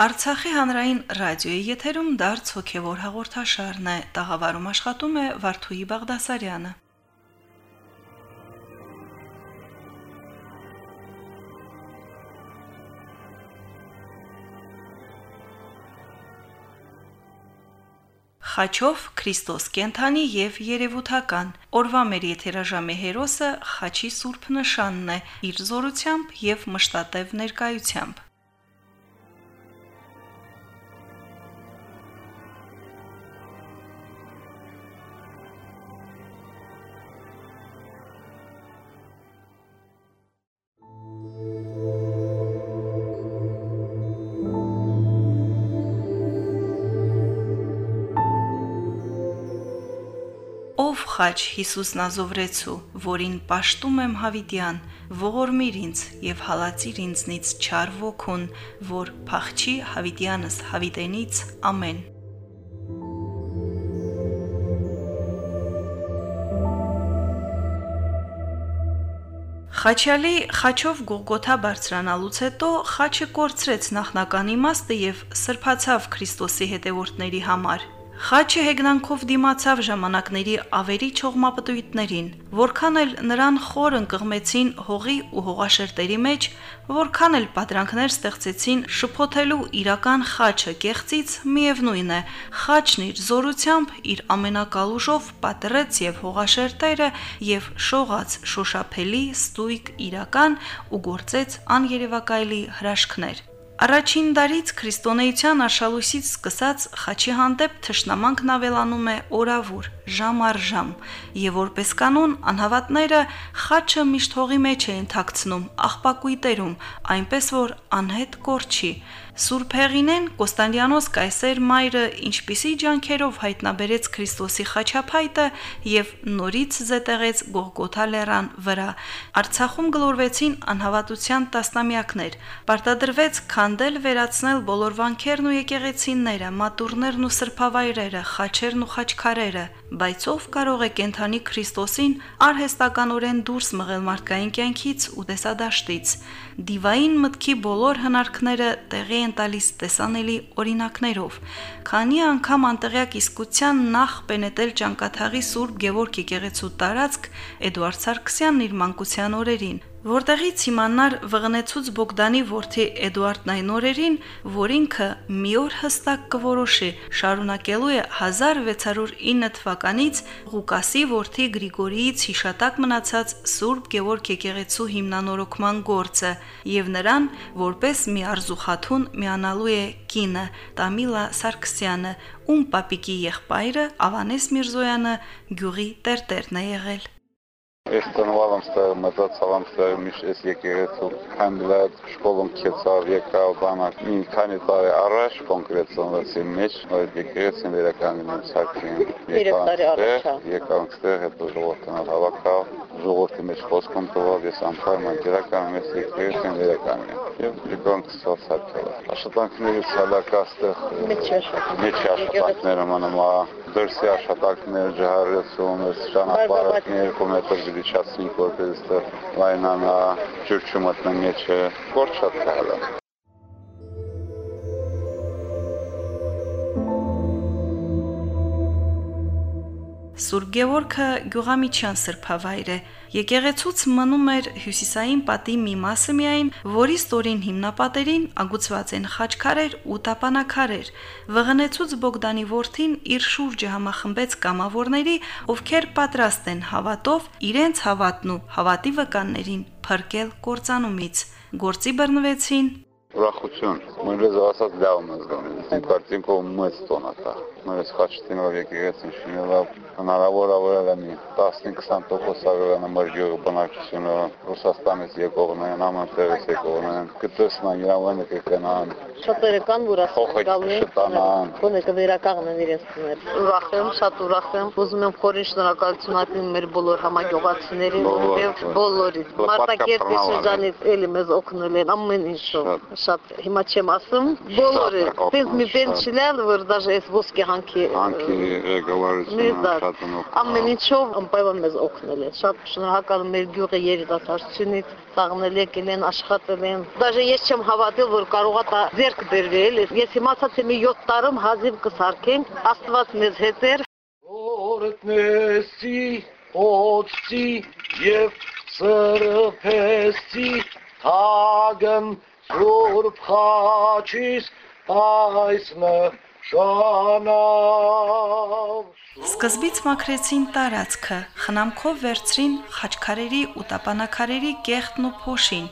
Արցախի հանրային ռադիոյի եթերում դարձ հոգևոր հաղորդաշարն է։ Տաղավարում աշխատում է Վարդուհի Բաղդասարյանը։ Խաչով Քրիստոս կենթանի եւ երևութական։ Օրվա մեր եթերաժամի հերոսը Խաչի Սուրբ նշանն է՝ իր զորությամբ եւ մշտատև ներկայությամբ։ խաչ Հիսուս Նազովրեցու, որին պաշտում եմ հավիտյան, ողորմիր ինձ եւ հալածիր ինձնից չար ոգուն, որ փախչի հավիտյանս հավիտենից ամեն։ Խաչալի խաչով Գողգոթա բարձրանալուց հետո խաչը կորցրեց նախնական իմաստը եւ սրբացավ Քրիստոսի հետևորդների համար։ Խաչը հեգնանքով դիմացավ ժամանակների ավերի չողմապտույտներին, որքան էլ նրան խոր ընկղմեցին հողի ու հողաշերտերի մեջ, որքան էլ պատրանքներ ստեղծեցին շփոթելու իրական խաչը կեղծից, միևնույն է, խաչն իր զորությամբ իր ամենակալուժով պատրեց եւ հողաշերտերը եւ շողաց շոշափելի, ստույգ իրական ու գործեց աներևակայելի հրաշքներ։ Առաջին դարից քրիստոնեության արշալույսից սկսած խաչի հանդեպ թշնամանքն ավելանում է օրավուր, ժամ առ ժամ, եւ որպես կանոն անհավատները խաչը միշտ հողի մեջ էին թաքցնում, աղբակույտերում, այնպես որ անհետ կորչի, Սուրբ Հեղինեն Կոստանդիանոս կայսեր մայրը ինչպիսի ջանքերով հայտնաբերեց Քրիստոսի խաչափայտը եւ նորից զետեղեց Գողգոթա լեռան վրա։ Արցախում գլորվեցին անհավատության տասնամյակներ։ Պարտադրվեց քանդել վերացնել բոլոր վանքերն ու եկեղեցիները, մատուրներն ու սրբավայրերը, խաչերն ու խաչքարերը, բայց ով կարող է կենթանի Քրիստոսին արհեստականորեն դուրս մղել մարդկային կյանքից ու տեսադաշտից։ Դիվային մտքի բոլոր հնարքները տեղի են տալիս տեսանելի օրինակներով։ Քանի անգամ անտեղյակ իսկության նախ պենետել ճանկաթաղի Սուրբ Գևորգ եկեղեցու տարածք Էդուարդ Սարգսյանն իր մանկության օրերին, Որտեղից իմանար վղնեցուց Բոգդանի որդի Էդուարդն այն օրերին, որ ինքը մի օր հստակ կորոշի, շարունակելու է 1609 թվականից Ղուկասի որդի Գրիգորիից հիշատակ մնացած Սուրբ Գևորգ եկեղեցու հիմնանորոգման գործը եւ նրան որպես մի արզուխաթուն միանալու է կինը Տամիլա Սարգսյանը, ում պապիկի եղբայրը Ավանես Միրզոյանը գյուղի տերտերն է եղել։ Ես ծնվել եմ ստեղ, մեծացավ եմ ստեղ, միշտ ես եկեղեցու քանդլած, շկոլում քեցավ, եկավ բանակ։ Մի քանի տարի առաջ կոնկրետ ծնվեցի մեջ, այդ եկեղեցին վերականգնում ցակին։ Եկավ ստեղ, հետո ժողովրդն հավաքավ, ժողովրդի մեջ խոսքում տվավ, ես անդամ անկերական ես եկեղեցին վերականգնում։ Եվ եկանք սոցիալ աշխատանքներից հալակա ստեղ մեջ աշխատանքները մնում է դրսի աշխատանքներ ջահարեցում, ճանապարհը 2 մետր դիչացնի որպես լայնանա ջուրչը մտնի մեջը, կորչ շատ կհալա։ Սուրբ Գևորգը գյուղամիջյան սրբավայր է։ Եկեղեցուց մնում էր հյուսիսային պատի մի մասը միայն, որի ստորին հիմնապատերին ագուցված են խաչքարեր ու տապանակարեր։ Վղնեցուց Բոգդանի որդին իր շուրջը համախմբեց կամավորների, ովքեր պատրաստ են հավատով իրենց հավատն ու հավատի վկաններին փրկել կործանումից։ Գործի բռնվեցին Ուրախություն, մենքեզ ասած լավ եմ զգանում։ Իմ կարծիքով մեծ տոն է նորից խաչտինով եկեղեցին շինելով հնարավոր ավելարանի 15-20% ավելարանը մրգյուղ բնակչությունը Ռուսաստանից եկողներն, ամենտեղից եկողներն կտեսնան իրավանը կկնան։ Շատերը կան, որ ասկալնեն, գոնե կվերականգնեն իրենց տները։ Ուրախ եմ, շատ ուրախ եմ, ուզում եմ խորին շնորհակալություն հայտնել մեր բոլոր համագյուղացիներին եւ բոլորից։ Մարտակերտի շրջանից էլի մեզ օգնել են ամեն ինչով։ Շատ հիմա չեմ ասում, բոլորը։ Ես մի բան չլավ, որ даже ես ոսկե հանքի Հանքի ղեկավարությունը ամեն ինչով անպայման մեզ օգնել են։ Շատ շնորհակալ եմ մեր գյուղի երիտասարդությունից, ծաղնել եկել են, աշխատել են։ Դաժե ես չեմ հավատել, որ կարողա դա ձերք բերվել։ Ես իմացա, թե մի 7 տարում հազիվ կսարքենք, Աստված մեզ հետ էր։ Օրտնեսի, օծի եւ սրբեսի թագն Սուրբ խաչիս այս նշանավ Սկզբից մաքրեցին տարածքը, խնամքով վերցրին խաչքարերի ու տապանակարերի կեղտն ու փոշին,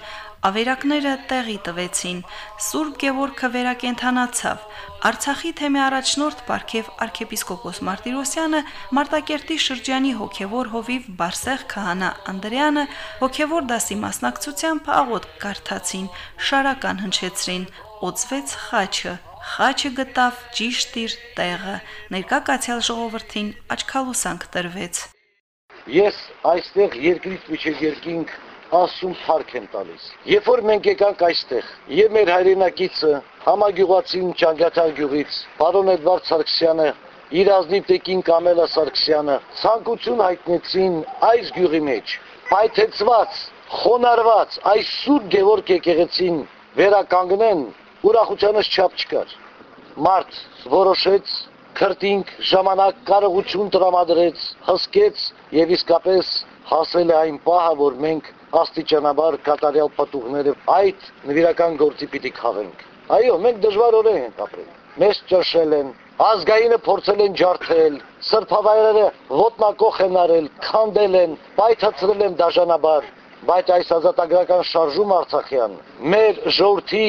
ավերակները տեղի տվեցին։ Սուրբ Գևորգը վերակենդանացավ։ Արցախի թեմի առաջնորդ Պարքև arczepiskopos Մարտիրոսյանը, Մարտակերտի շրջանի հոգևոր հովիվ Բարսեղ քահանա Անդրեանը հոգևոր դասի մասնակցությամբ աղոտ կարդացին, շարական հնչեցրին, օծվեց խաչը, խաչը գտավ ճիշտ իր տեղը։ Ներկա կացյալ ժողովրդին աչքալուսանք տրվեց։ Ես այստեղ երկրից միջև երկինք ասում փառք եմ տալիս։ Երբ որ մենք եկանք այստեղ, եւ մեր հայրենակիցը համագյուղացին Ճանգաթար գյուղից, պարոն Էդվարդ Սարգսյանը, իր ազնիվ տեկին Կամելա Սարգսյանը ցանկություն հայտնեցին այս գյուղի մեջ, պայթեցված, խոնարված այս Սուրբ Գևորգ եկեղեցին վերականգնեն, ուրախությանս չափ չկար։ Մարդ որոշեց քրտինք ժամանակ կարողություն տրամադրեց, հսկեց եւ իսկապես հասել է այն պահը, որ մենք աստիճանաբար կատարյալ պատուղները այդ նվիրական գործի պիտի խաղենք։ Այո, մենք դժվարորեն ենք ապրել։ Մեզ ճաշել են, ազգայինը փորձել են ջարդել, սրբավայրերը ոտնակոխ են արել, քանդել են, պայթացրել են դաժանաբար, բայց այս ազատագրական շարժում Արցախյան մեր ժողովրդի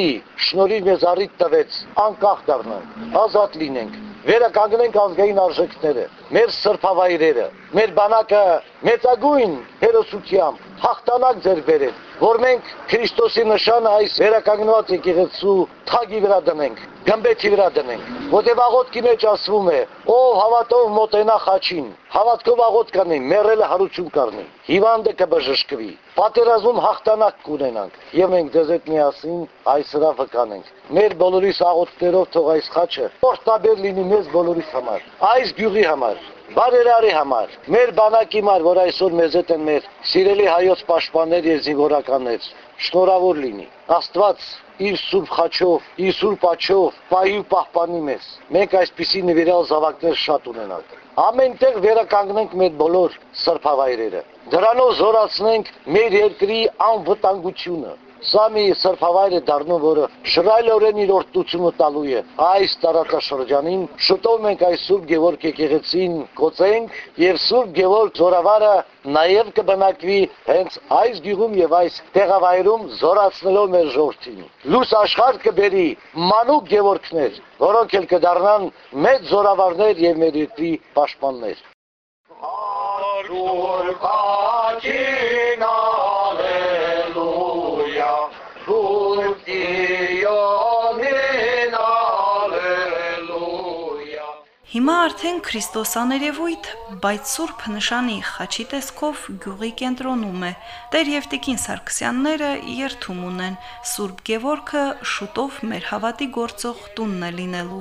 շնորհիվ մեզ առիթ տվեց անկախ դառնանք, ազատ լինենք, վերականգնենք ազգային արժեքները, մեր սրբավայրերը, մեր բանակը մեծագույն հերոսությամբ հաղթանակ ձեր բերել, որ մենք Քրիստոսի նշանը այս վերականգնված եկեղեցու թագի վրա դնենք, գմբեթի վրա դնենք, որտեղ աղոթքի մեջ ասվում է. ով հավատով մոտենա խաչին, հավատքով աղոթ կանի, մեռելը հարություն կառնի, հիվանդը կբժշկվի, պատերազմում հաղթանակ կունենանք, եւ մենք ձեզ հետ միասին այս հրավը կանենք։ Մեր բոլորիս աղոթքներով թող այս խաչը օրտաբեր լինի մեզ բոլորիս համար, այս գյուղի համար, բարերարի համար, մեր բանակի համար, որ այսօր մեզ հետ են մեր սիրելի հայոց պաշտպաններ եւ զինվորականներ, շնորհավոր լինի։ Աստված իր սուրբ խաչով, իր սուրբ աչով պահի ու պահպանի մեզ։ Մենք այսպիսի նվիրալ զավակներ շատ ունենանք։ Ամենտեղ վերականգնենք մեր բոլոր սրբավայրերը։ Դրանով զորացնենք մեր երկրի անվտանգությունը։ Սա մի սրբավայր է դառնում, որը շռայլորեն իր օրտությունը տալու է այս տարածաշրջանին։ Շուտով մենք այս Սուրբ Գևորգ եկեղեցին կոծենք եւ Սուրբ Գևորգ զորավարը նաեւ կբնակվի հենց այս գյուղում եւ այս տեղավայրում զորացնելով մեր ժողովրդին։ Լույս աշխարհ կբերի մանուկ Գևորգներ, որոնք էլ կդառնան մեծ զորավարներ եւ մեր երկրի պաշտպաններ։ Արուր կաչին Հիմա արդեն Քրիստոս աներևույթ, բայց Սուրբ նշանի խաչի տեսքով գյուղի կենտրոնում է։ Տեր եւ Տիկին Սարգսյանները երթում ունեն։ Սուրբ Գևորգը շուտով մեր հավատի գործող տունն է լինելու։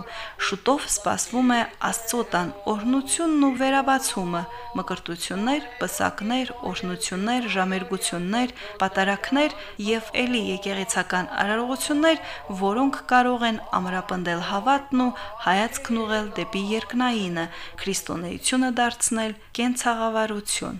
Շուտով սպասվում է Աստծո տան օրհնությունն ու վերաբացումը, մկրտություններ, պսակներ, օրհնություններ, ժամերգություններ, պատարակներ եւ ելի եկեղեցական արարողություններ, որոնք կարող են ամրապնդել հավատն ու հայացքն ուղղել դեպի երկնայինը, քրիստոնեությունը դարձնել կենցաղավարություն։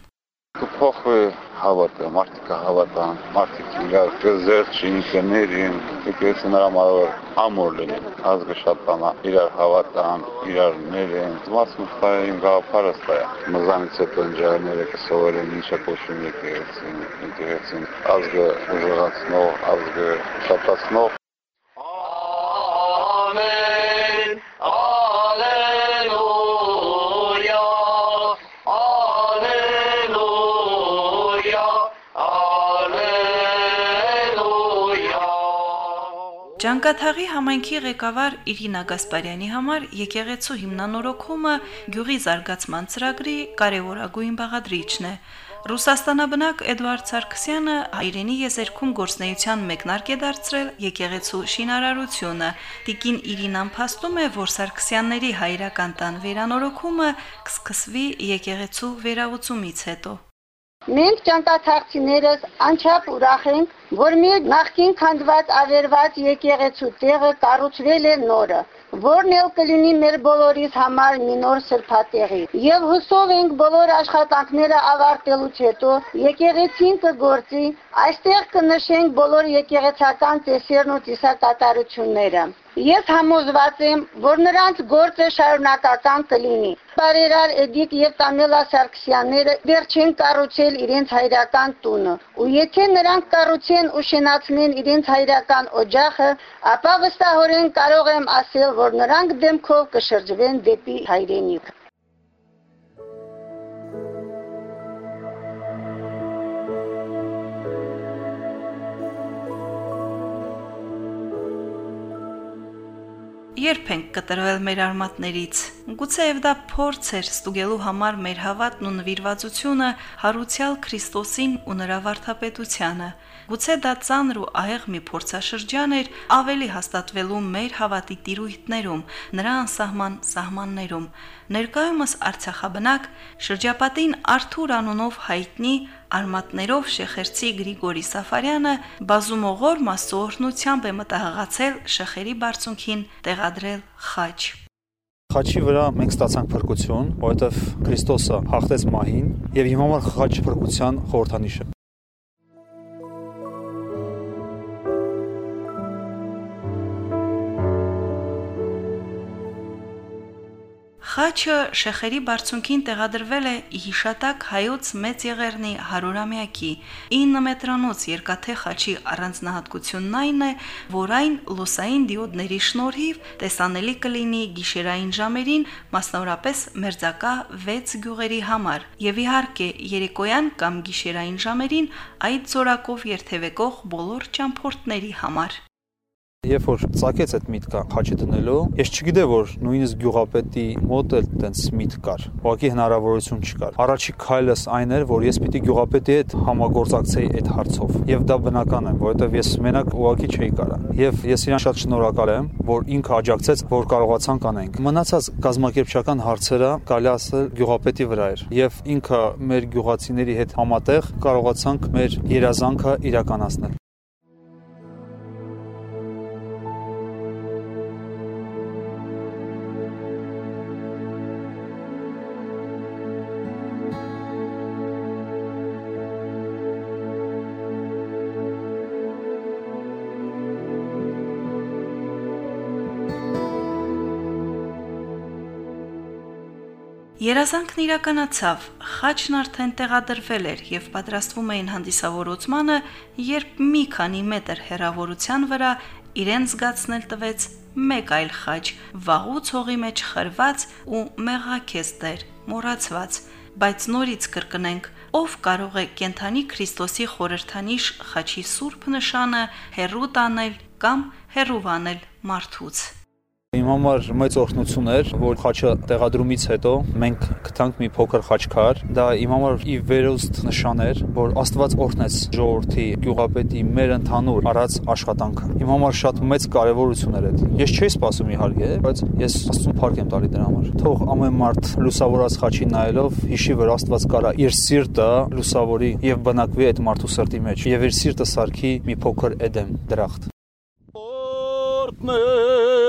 Կփոխվի հավատը, մարդիկ հավատան, մարդիկ իրար կզերծին, կներին, եկեղեցին հրամավոր ամոր լինեն, ազգը շատ բանա, իրար հավատան, իրար ներեն, մաս մխային գաղափարը ստա է, մզանից հետո ընջարները կսովորեն ինչը կոչում եկեղեցին, եկեղեցին, ազգը ուժեղացնող, ազգը շատացնող, Ճանկաթաղի համայնքի ղեկավար Իրինա Գասպարյանի համար եկեղեցու հիմնանորոգումը գյուղի զարգացման ծրագրի կարևորագույն բաղադրիչն է։ Ռուսաստանաբնակ Էդվարդ Սարգսյանը հայրենի եզերքում գործնեության մեկնարկ է դարձրել եկեղեցու շինարարությունը։ Տիկին Իրինան փաստում է, որ Սարգսյանների հայրական տան վերանորոգումը կսկսվի եկեղեցու վերահուցումից հետո։ Մենք ճանկաթաղցիներս անչափ ուրախ ենք, որ մեր նախկին քանդված ավերված եկեղեցու տեղը կառուցվել է նորը որն էլ կլինի մեր բոլորիս համար մի նոր սրբատեղի։ Եվ հուսով ենք բոլոր աշխատանքները ավարտելուց հետո եկեղեցին կգործի, այստեղ կնշենք բոլոր եկեղեցական տեսերն ու ծիսակատարությունները։ Ես համոզված եմ, որ նրանց գործը շարունակական կլինի։ Բարերար Էդիկ եւ Տամելա Սարգսյանները չեն կառուցել իրենց հայրական տունը, ու եթե նրանք կառուցեն ու շենացնեն իրենց հայրական օջախը, ապա վստահորեն կարող եմ ասել, որ նրանք դեմքով կշրջվեն դեպի հայրենիք։ Երբ ենք կտրվել մեր արմատներից, գուցեև դա փորձ էր ստուգելու համար մեր հավատն ու նվիրվածությունը հարուցյալ Քրիստոսին ու նրա վարդապետությանը։ Գուցե դա ծանր ու ահեղ մի փորձաշրջան էր ավելի հաստատվելու մեր հավատի տիրույթներում, նրա անսահման սահմաններում։ Ներկայումս Արցախաբնակ շրջապատին Արթուր անունով հայտնի արմատներով շեխերցի Գրիգորի Սաֆարյանը բազումողոր մասսօրնությամբ է մտահղացել շեխերի բարձունքին տեղադրել խաչ։ Խաչի վրա մենք ստացանք փրկություն, որովհետև Քրիստոսը հաղթեց մահին եւ հիմա համար խաչ փրկության խորհրդանիշ է։ Խաչը շեխերի բարձունքին տեղադրվել է հիշատակ հայոց մեծ եղերնի 100-ամյակի 9 մետրանոց երկաթե խաչի առանձնահատկությունն այն է, որ այն լուսային դիոդների շնորհիվ տեսանելի կլինի գիշերային ժամերին, մասնավորապես մերձակա 6 գյուղերի համար, եւ իհարկե երեկոյան կամ գիշերային ժամերին այդ ծորակով երթևեկող բոլոր ճամփորդների համար։ Երբ որ ցակեց այդ միտքը խաչի դնելու, ես չգիտեի որ նույնիսկ գյուղապետի մոտ էլ տենց միտք կար։ Ուղղակի հնարավորություն չկար։ Առաջի քայլս այն էր, որ ես պիտի գյուղապետի հետ համագործակցեի այդ հարցով։ Եվ դա բնական է, որովհետև ես մենակ ուղղակի չէի կարա։ Եվ ես իրան շատ շնորհակալ եմ, որ ինքը աջակցեց, որ կարողացանք անենք։ Մնացած գազམ་ակերպչական հարցերը կարելի ասել գյուղապետի վրա էր։ Եվ ինքը մեր գյուղացիների հետ համատեղ կարողացանք մեր երազանքը իրականացնել։ Երազանքն իրականացավ, խաչն արդեն տեղադրվել էր եւ պատրաստվում էին հանդիսավորությանը, երբ մի քանի մետր հեռավորության վրա իրեն զգացնել տվեց մեկ այլ խաչ, վաղուց հողի մեջ խրված ու մեղաքես դեր, մոռացված, բայց նորից կրկնենք, ով կարող է կենթանի Քրիստոսի խորհրդանիշ խաչի սուրբ նշանը հերու տանել կամ հերուվանել մարդուց։ Իմ համար մեծ օրհնություն էր, որ խաչը տեղադրումից հետո մենք գտանք մի փոքր խաչքար։ Դա իմ համար ի վերուստ նշան էր, որ Աստված օրհնեց ժողովրդի, գյուղապետի մեր ընդհանուր արած աշխատանքը։ Իմ համար շատ մեծ կարևորություն էր այդ։ Ես չէի սպասում իհարկե, բայց ես Աստծուն փառք եմ տալի դրա համար։ Թող ամեն մարդ լուսավորած խաչին նայելով հիշի, որ Աստված կարա իր սիրտը լուսավորի եւ բնակվի այդ մարդու սրտի մեջ եւ իր սիրտը սարքի մի փոքր Էդեմ դրախտ։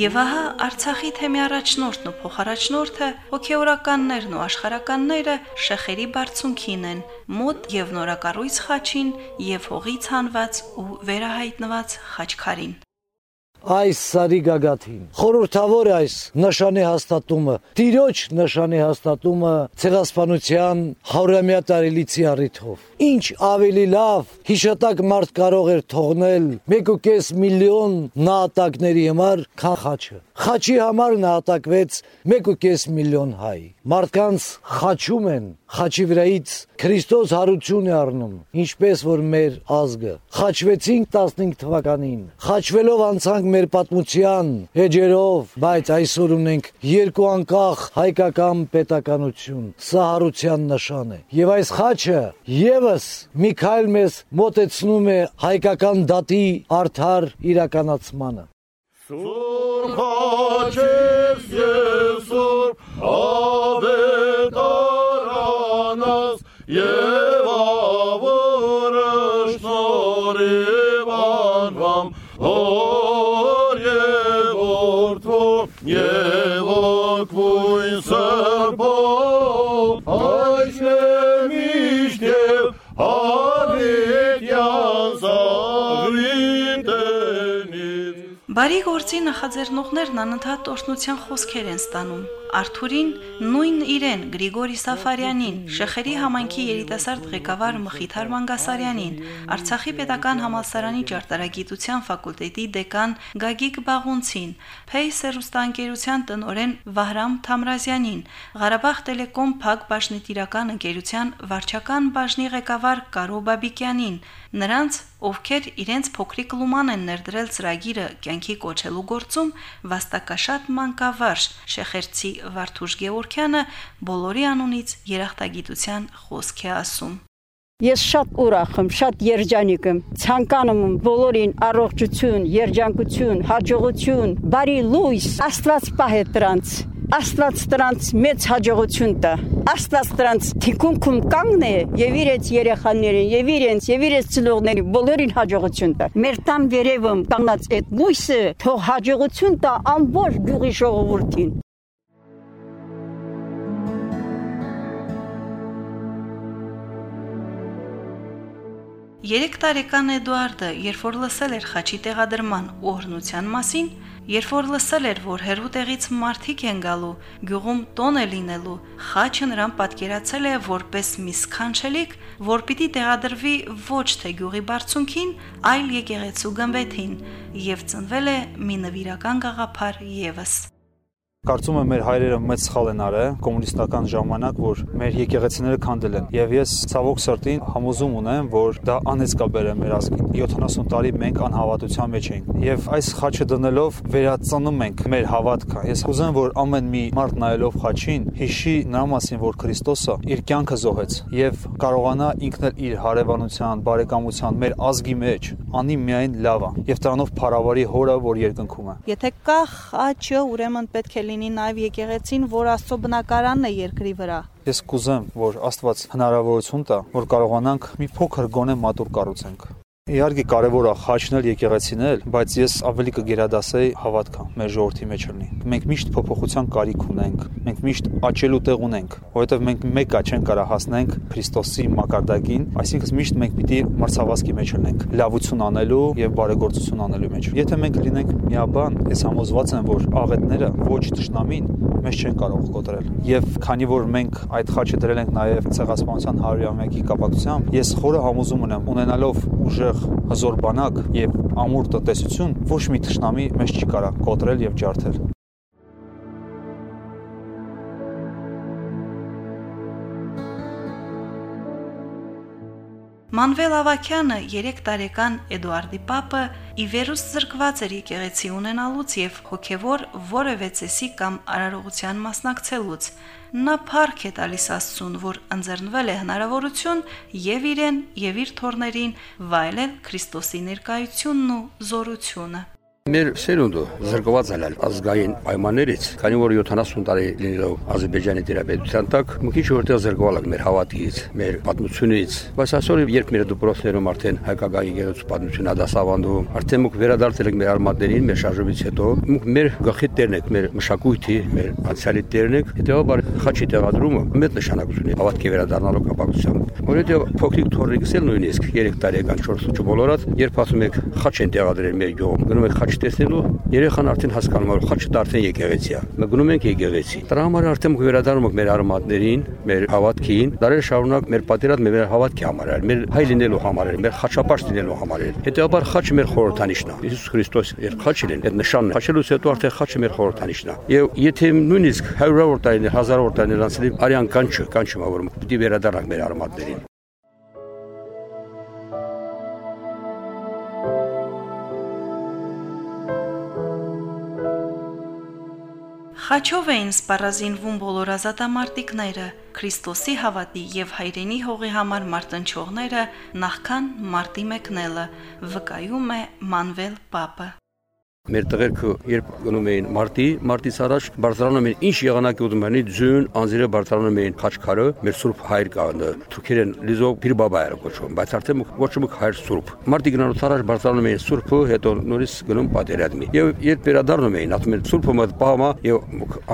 Եվ ահա Արցախի թեմի առաջնորդն ու փոխարաջնորդը հոգեորականներն ու աշխարականները շեխերի բարձունքին են, մոտ եւ նորակառույց խաչին եւ հողից հանված ու վերահայտնված խաչքարին։ այս սարի գագաթին։ Խորհրդավոր է այս նշանի հաստատումը, տիրոջ նշանի հաստատումը ցեղասպանության 100-ամյա տարելիցի առիթով։ Ինչ ավելի լավ հիշատակ մարդ կարող էր թողնել 1.5 միլիոն նահատակների համար, քան խաչը։ Խաչի համար նահատակվեց 1.5 միլիոն հայ։ Մարդկանց խաչում են, խաչի վրայից Քրիստոս հարություն է առնում, ինչպես որ մեր ազգը։ Խաչվեցինք 15 թվականին։ Խաչվելով անցանք մեր պատմության էջերով, բայց այսօր ունենք երկու անկախ հայկական պետականություն։ Սա հարության նշան է։ Եվ այս խաչը եւս Միքայել մեզ մոտեցնում է հայկական դատի արդար իրականացմանը։ Սուրբ խաչես եւ Բարի գործի նախաձեռնողներն անընդհատ օրհնության խոսքեր են ստանում։ Արթուրին նույն իրեն Գրիգորի Սաֆարյանին, Շեխերի համայնքի երիտասարդ ղեկավար Մխիթար Մանգասարյանին, Արցախի պետական համալսարանի ճարտարագիտության ֆակուլտետի դեկան Գագիկ Բաղունցին, Փեյ Սերուստանկերության տնօրեն Վահրամ Թամրազյանին, Ղարաբաղ Տելեկոմ Փակ Բաշնետիրական ընկերության վարչական բաժնի ղեկավար Կարո Բաբիկյանին, նրանց, ովքեր իրենց փոքրիկ լուման են ներդրել ծրագիրը կյանքի կոչելու գործում, վաստակաշատ մանկավարժ Շեխերցի Վարդուժ Գևորքյանը բոլորի անունից երախտագիտության խոսք է ասում։ Ես շատ ուրախ եմ, շատ երջանիկ եմ։ Ցանկանում եմ բոլորին առողջություն, երջանկություն, հաջողություն, բարի լույս, Աստված պահե դրանց։ Աստված դրանց մեծ հաջողություն տա։ Աստված դրանց թիկունքում կանգնե եւ իրենց երեխաներին, եւ իրենց, եւ իրենց ծնողներին բոլորին հաջողություն տա։ Մեր տան վերևում կանգնած այդ լույսը թող հաջողություն տա ամբողջ գյուղի ժողովրդին։ Երեք տարեկան Էդուարդը, երբ որ լսել էր խաչի տեղադրման ու օրնության մասին, երբ որ լսել էր, որ հերու տեղից մարդիկ են գալու, գյուղում տոն է լինելու, խաչը նրան պատկերացել է որպես մի սքանչելիք, որ պիտի տեղադրվի ոչ թե գյուղի բարձունքին, այլ եկեղեցու գմբեթին, եւ ծնվել է մի նվիրական գաղափար եւս։ Կարծում եմ մեր հայրերը մեծ սխալ են արել կոմունիստական ժամանակ, որ մեր եկեղեցիները քանդել են։ Եվ ես ցավոք սրտին համոզում ունեմ, որ դա անեծկաբեր է մեր ազգին։ 70 տարի մենք անհավատության մեջ էինք։ Եւ այս խաչը դնելով վերածնում ենք մեր հավատքը։ Ես կուզեմ, որ ամեն մի մարդ նայելով խաչին հիշի նրա մասին, որ Քրիստոսը իր կյանքը զոհեց եւ կարողանա ինքն էլ իր հարևանության, բարեկամության մեր ազգի մեջ անի միայն լավը եւ դրանով փառավարի հորը, որ երկնքում է։ Եթե կա խաչը, ուրեմն պետք է լինի նաև եկեղեցին, որ Աստծո բնակարանն է երկրի վրա։ Ես կուզեմ, որ Աստված հնարավորություն տա, որ կարողանանք մի փոքր գոնե մատուր կառուցենք։ Իհարկե կարևոր է խաչն էլ եկեղեցին էլ, բայց ես ավելի կգերադասեի հավատքը մեր ժողովրդի մեջ լինի։ Մենք միշտ փոփոխության կարիք ունենք, մենք միշտ աճելու տեղ ունենք, որովհետև մենք մեկը չեն կարա հասնենք Քրիստոսի մակարդակին, այսինքն միշտ մենք պիտի մրցավազքի մեջ լինենք, լավություն անելու եւ բարեգործություն անելու մեջ։ Եթե մենք լինենք միաբան, ես համոզված եմ, որ աղետները ոչ ճշնամին մեզ չեն կարող կոտրել։ Եվ քանի որ մենք այդ խաչը դրել ենք նաև ցեղասպանության 100-ամյակի կապակցությամբ, ես խորը համոզում ունեմ, ունենալով ուժեղ հզոր բանակ եւ ամուր տնտեսություն, ոչ մի ճշնամի մեզ չի կարա կոտրել եւ ջարդել։ Մանվել Ավակյանը 3 տարեկան Էդուարդի պապը ի վերուս զրկված էր եկեղեցի ունենալուց եւ հոգեվոր որևէ ցեսի կամ արարողության մասնակցելուց։ Նա փառք է տալիս Աստծուն, որ ընձեռնվել է հնարավորություն եւ իրեն եւ իր թորներին վայելել Քրիստոսի ներկայությունն ու զորությունը։ Մեր սերունդը զրկված է ազգային պայմաններից, քանի որ 70 տարի լինելով Ադրբեջանի դերապետության տակ, մի քիչ որտեղ զրկվել ենք մեր հավատից, մեր պատմությունից, բայց այսօր երբ մեր դպրոցներում արդեն հայկական եկեղեցու պատմությունն է դասավանդում, արդեն մենք վերադարձել ենք մեր արմատներին, մեր շարժումից հետո, մենք մեր գլխի տերն ենք, մեր մշակույթի, մեր անցյալի տերն ենք, հետեւաբար խաչի տեղադրումը մեծ նշանակություն է հավատքի վերադառնալու կապակցությամբ։ Որովհետեւ փոքրիկ թորիկս էլ նույնիսկ 3 տարեկան 4 բոլորած, երբ ասում եք խաչ են տեղադրել մեր գյուղում, գնում եք խաչ խաչ տեսնելու երեխան արդեն հասկանում է որ խաչը արդեն եկեղեցի է։ Մենք գնում ենք եկեղեցի։ Դրա համար արդեն վերադառնում ենք մեր արմատներին, մեր հավատքին, դարեր շարունակ մեր պատերած մեր հավատքի համար էր, մեր հայ լինելու համար էր, մեր խաչապաշտ լինելու համար էր։ Հետեւաբար խաչը մեր խորհրդանիշն է։ Հիսուս Քրիստոս իր խաչին են, այդ նշանն է։ Խաչելուց հետո արդեն խաչը մեր խորհրդանիշն է։ Եվ եթե նույնիսկ 100-ավոր տարիներ, 1000-ավոր տարիներ անցնի, արյան կանչը, կանչում ա որ պիտի վերադառնանք մեր արմատներին։ Խաչով էին սպառազինվում բոլոր ազատամարտիկները, Քրիստոսի հավատի եւ հայրենի հողի համար մարտնչողները նախքան մարտի մեկնելը, վկայում է Մանվել Պապը։ Մեր տղերքը երբ գնում էին մարտի, մարտից առաջ բարձրանում էին ինչ եղանակի ուզում են, ձյուն, անձերը բարձրանում էին խաչքարը, մեր սուրբ հայր կանը, թուրքերեն լիզո Փիրբաբա էր կոչվում, բայց արդեն կոչում եք հայր սուրբ։ Մարտի գնալուց առաջ բարձրանում էին սուրբը, հետո նորից գնում պատերազմի։ Եվ երբ վերադառնում էին, ասում են սուրբը մոտ պահամա եւ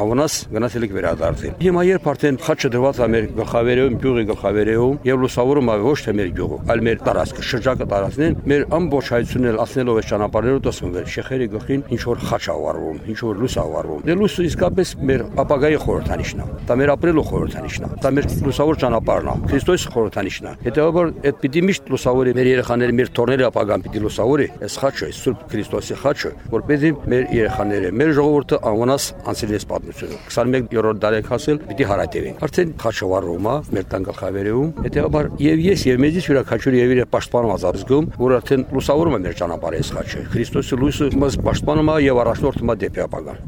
ավնաս գնացել եք վերադարձել։ Հիմա երբ արդեն խաչը դրված է մեր գլխավերում, գյուղի գլխավերում եւ լուսավորում է ոչ թե մեր գյուղը, այլ մեր տարածքը, շրջակա տարածքն, մեր ամբողջ հայությունն էլ ասնելով այս ճանապարհերով էր շեխերի գլխին ինչ որ խաչ ավարվում, ինչ որ լույս ավարվում։ Դե լույսը իսկապես մեր ապագայի խորհրդանիշն է։ Դա մեր ապրելու խորհրդանիշն է։ Դա մեր լուսավոր ճանապարհն է։ Քրիստոսի խորհրդանիշն է։ Հետևաբար այդ պիտի միշտ լուսավորի մեր երեխաները, մեր թորները ապագան պիտի լուսավորի այս խաչը, Սուրբ Քրիստոսի խաչը, որպեսզի մեր երեխաները, մեր ժողովուրդը անվնաս անցնի այս պատմությունը։ 21-րդ դարեք հասել պիտի հարատևեն։ Արդեն խաչը վառվում է մեր տան գլխավերևում։ Հետևաբար եւ ես եւ մեզից յուրաքանչյուրը եւ իր պաշտպանում ազգում, որ արդեն լուսավորում է մեր ճանապարհը այս խաչը։ Քրիստոսի լույսը մեզ պաշտպանում է եւ առաջնորդում է դեպի ապագան։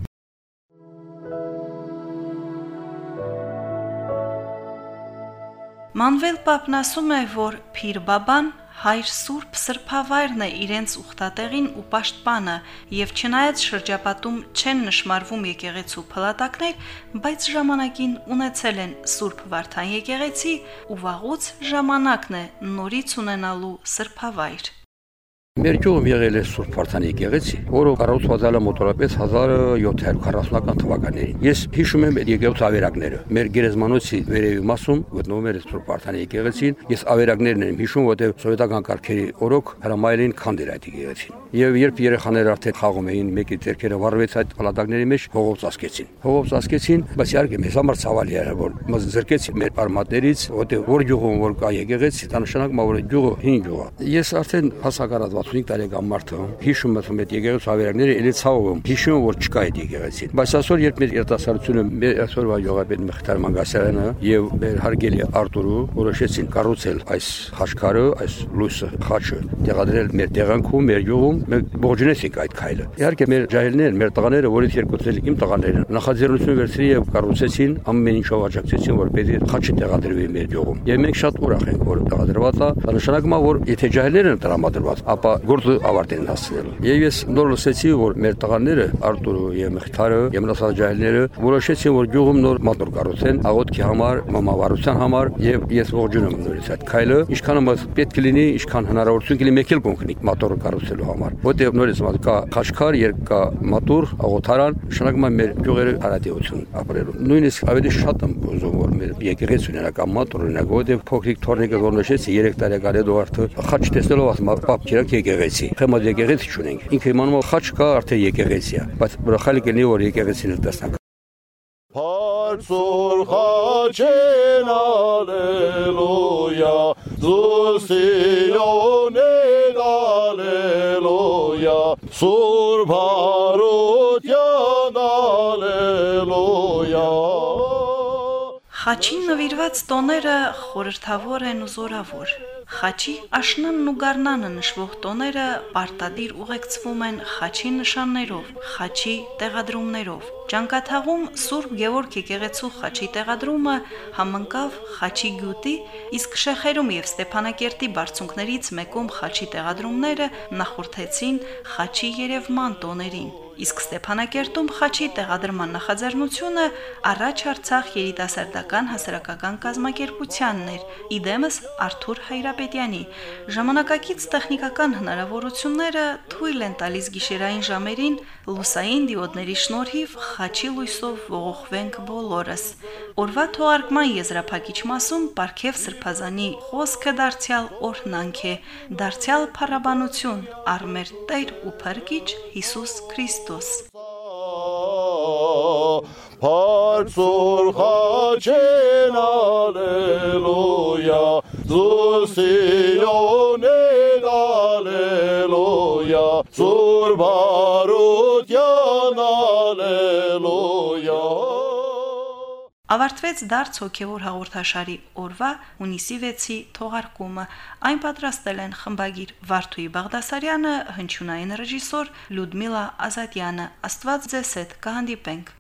Մանվել Պապն ասում է, որ Փիր Բաբան հայր Սուրբ Սրբավայրն է իրենց ուխտատեղին ու պաշտպանը, եւ չնայած շրջապատում չեն նշмарվում եկեղեցու փլատակներ, բայց ժամանակին ունեցել են Սուրբ Վարդան եկեղեցի ու վաղուց ժամանակն է նորից ունենալու Սրբավայր։ Մեր գյուղում եղել է Սուրբ Վարդանի եկեղեցի, որը կառուցված է մոտորապես 1740-ական թվականներին։ Ես հիշում եմ այդ եկեղեցու ավերակները։ Մեր գերեզմանոցի վերևի մասում գտնվում էր Սուրբ Վարդանի եկեղեցին։ Ես ավերակներն եմ հիշում, որտեղ սովետական կարգերի օրոք հրամայել էին քանդել այդ եկեղեցին։ Եվ երբ երեխաները արդեն խաղում էին, մեկի ձեռքերը վառվեց այդ պալատակների մեջ, հողով ծածկեցին։ Հողով ծածկեցին, բայց իհարկե մեզ համար ցավալի էր, որ մեզ զրկեցին մեր արմատներից, որտեղ որ գյուղում որ կա եկեղեցի, դա նշանակում է որ գյուղը հին գյուղ է։ Ես արդեն հասակարած 65 տարեկան մարդ եմ, հիշում եմ այդ եկեղեցու ավերակները, ելի ցավում հիշում որ չկա այդ եկեղեցին։ Բայց այսօր երբ մեր երիտասարդությունը, մեր այսօրվա յոգապետ Մխիթար Մանգասարյանը եւ մեր հարգելի Արտուրը որոշեցին կառուցել այս խաչքարը, այս լույսը, խաչը, տեղադրել մեր տեղանքում, մեր յուղում, մենք ողջունեցինք այդ քայլը։ Իհարկե մեր ջահելներն, մեր տղաները, որից երկուցել իմ տղաները, նախաձեռնություն վերցրին եւ կառուցեցին ամեն ինչով աջակցեցին, որպեսզի խաչը տեղադրվի մեր յուղում։ Եվ մենք շատ ուրախ ենք, որ տեղադրված է։ Դա նշանակում է, որ եթե ջահելներն տրամադրված, ապա գործը ավարտեն հասցնելու։ Եվ ես նոր լսեցի, որ մեր տղաները Արտուրը եւ Մխիթարը եւ մնացած ջահելները որոշեցին, որ գյուղում նոր մատուր կառուցեն աղոթքի համար, մամավարության համար եւ ես ողջունում եմ նորից այդ քայլը։ Ինչքան մոտ պետք է լինի, ինչքան հնարավորություն կլինի մեկ էլ կոնկրետ մատորը կառուցելու համար։ Որտեղ նորից մատ կա խաչքար, երբ կա մատուր, աղոթարան, է մեր գյուղերը հարատեություն ապրելու։ Նույնիսկ ավելի շատ եմ ուզում, եկեղեցի ունենական մատուր ունենա, որտեղ փոքրիկ թորնիկը որ նշեցի 3 տարեկան հետո արդը խաչ տեսնելով ասում պապ քիրակ եկեղեցի Խեմա եկեղեցի չունենք։ Ինքը իմանում խաչ կա, արդեն եկեղեցի է, բայց բրախալի կլինի որ եկեղեցին էլ տեսնանք։ Հարցուր խաչեն ալելույա, զուսիոնեն ալելույա, սուրբ հարության ալելույա։ Խաչին նվիրված տոները խորհրդավոր են ու զորավոր։ Խաչի աշնանն ու գառնանը նշվող տոները պարտադիր ուղեկցվում են խաչի նշաններով, խաչի տեղադրումներով։ Ճանկաթաղում Սուրբ Գևորգ եկեղեցու խաչի տեղադրումը համընկավ խաչի գյուտի, իսկ Շեխերում եւ Ստեփանակերտի բարձունքներից մեկում խաչի տեղադրումները նախորդեցին խաչի երևման տոներին։ Իսկ Ստեփանակերտում խաչի տեղադրման նախաձեռնությունը առաջ Արցախ երիտասարդական հասարակական կազմակերպությանն էր՝ իդեմս Արթուր Հայրապետյանի։ Ժամանակակից տեխնիկական հնարավորությունները թույլ են տալիս գիշերային ժամերին լուսային դիոդների շնորհիվ խաչի լույսով ողողվենք բոլորս։ Օրվա թողարկման եզրափակիչ մասում Պարքև Սրբազանի խոսքը դարձյալ օրհնանք է, դարձյալ փառաբանություն առ մեր Տեր ու Փրկիչ Հիսուս Քրիստոս։ Փարսուր խաչեն ալելույա Զուսիոնեն ալելույա Սուր բարության ալելույա Ավարտվեց դարձ հոգևոր հաղորդաշարի օրվա հունիսի 6-ի թողարկումը։ Այն պատրաստել են խմբագիր Վարդուի Բաղդասարյանը, հնչյունային ռեժիսոր Լյուդմիլա Ազատյանը։ Աստված ձեզ հետ կհանդիպենք։